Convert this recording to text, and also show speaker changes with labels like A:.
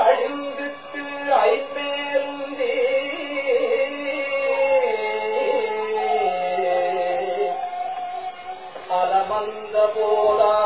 A: அழிந்துட்டு ஐப்பேருந்தே. அலமந்த போதாக